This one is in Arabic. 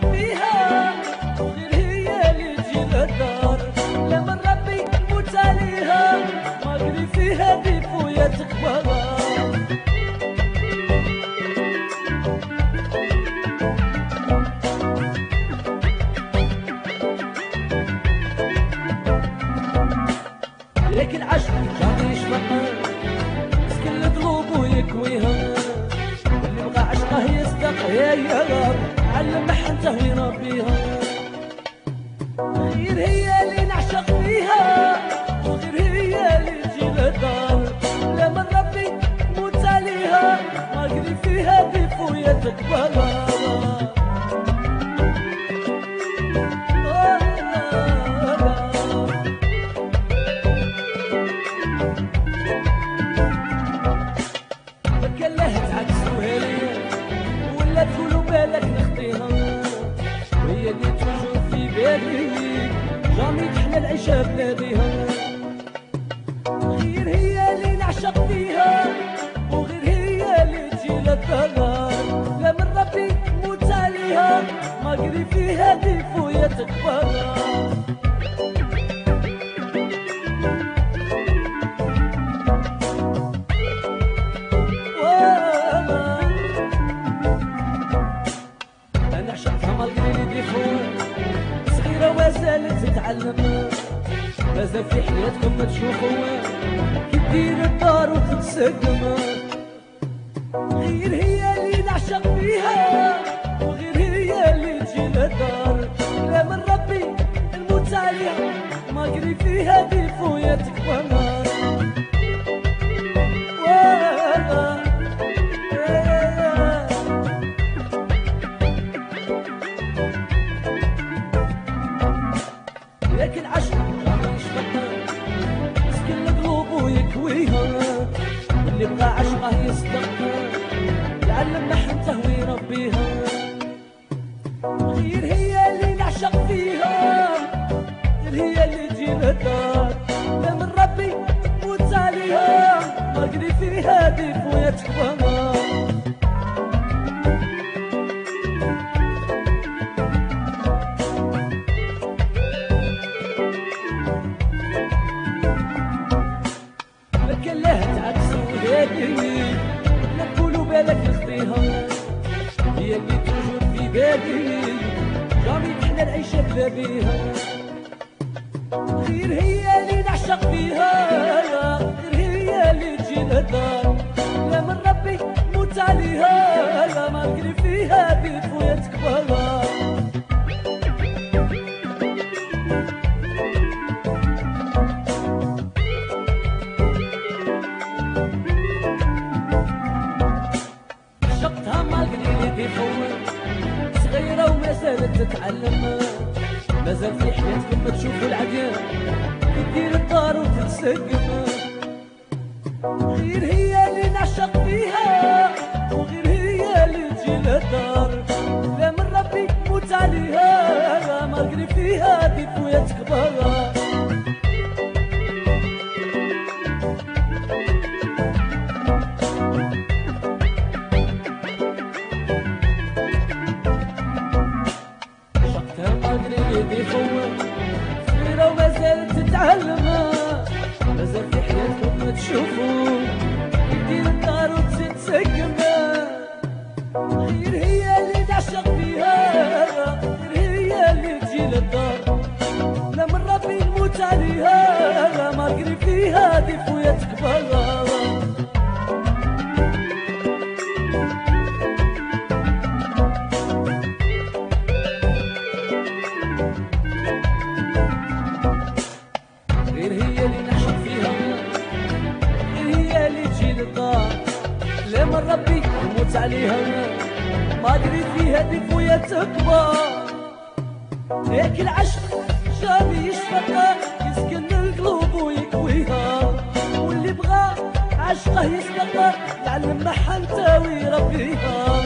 فيها وغير هي اللي لكن عشق جامي يشفقها مسكن القلوب ويكويها. اللي بغى عشقه يصدق يا يا علم حنته وين ربيها غير هي اللي نعشق فيها. وغير هي اللي تجي للدار لما ربي موت عليها. ما قري فيها ضيف ويا تقبلها بالك نخطيها وهي اللي توجور في بالي جامي تحلى العيشة بلاديها. غير هي أنا عشقتها مالقري لي ديفو صغيره ما زالت تتعلم. مازال في حياتكم ما تشوفوا كي تدير الدار وتتسقم غير هي اللي نعشق فيها وغير هي اللي تجي للدار لا من ربي نموت عليها ما قري فيها ضيف ويا تكبر يعلم محنته ويربيها غير هي اللي نعشق فيها. غير هي اللي تجي للدار لا من ربي موت عليها ما فيها ضيف ويا تكبرها العيشة بلا بيها غير هي اللي نعشق فيها غير هي اللي تجي للدار لا من ربي موت عليها. لا ما نقري فيها بيت ويا تكبرها. صغيرة وما زالت تتعلم. ما زال في حياتكم ما تشوفوا العديان تدير الدار وتتسقم. غير هي اللي نعشق فيها ربي نموت عليها. ما أدري فيها ضيف ويا تكبر. هيك العشق جابي يشفقها يسكن القلوب ويكويها. واللي بغى عشقه يسبقها يعلم محنته ويربيها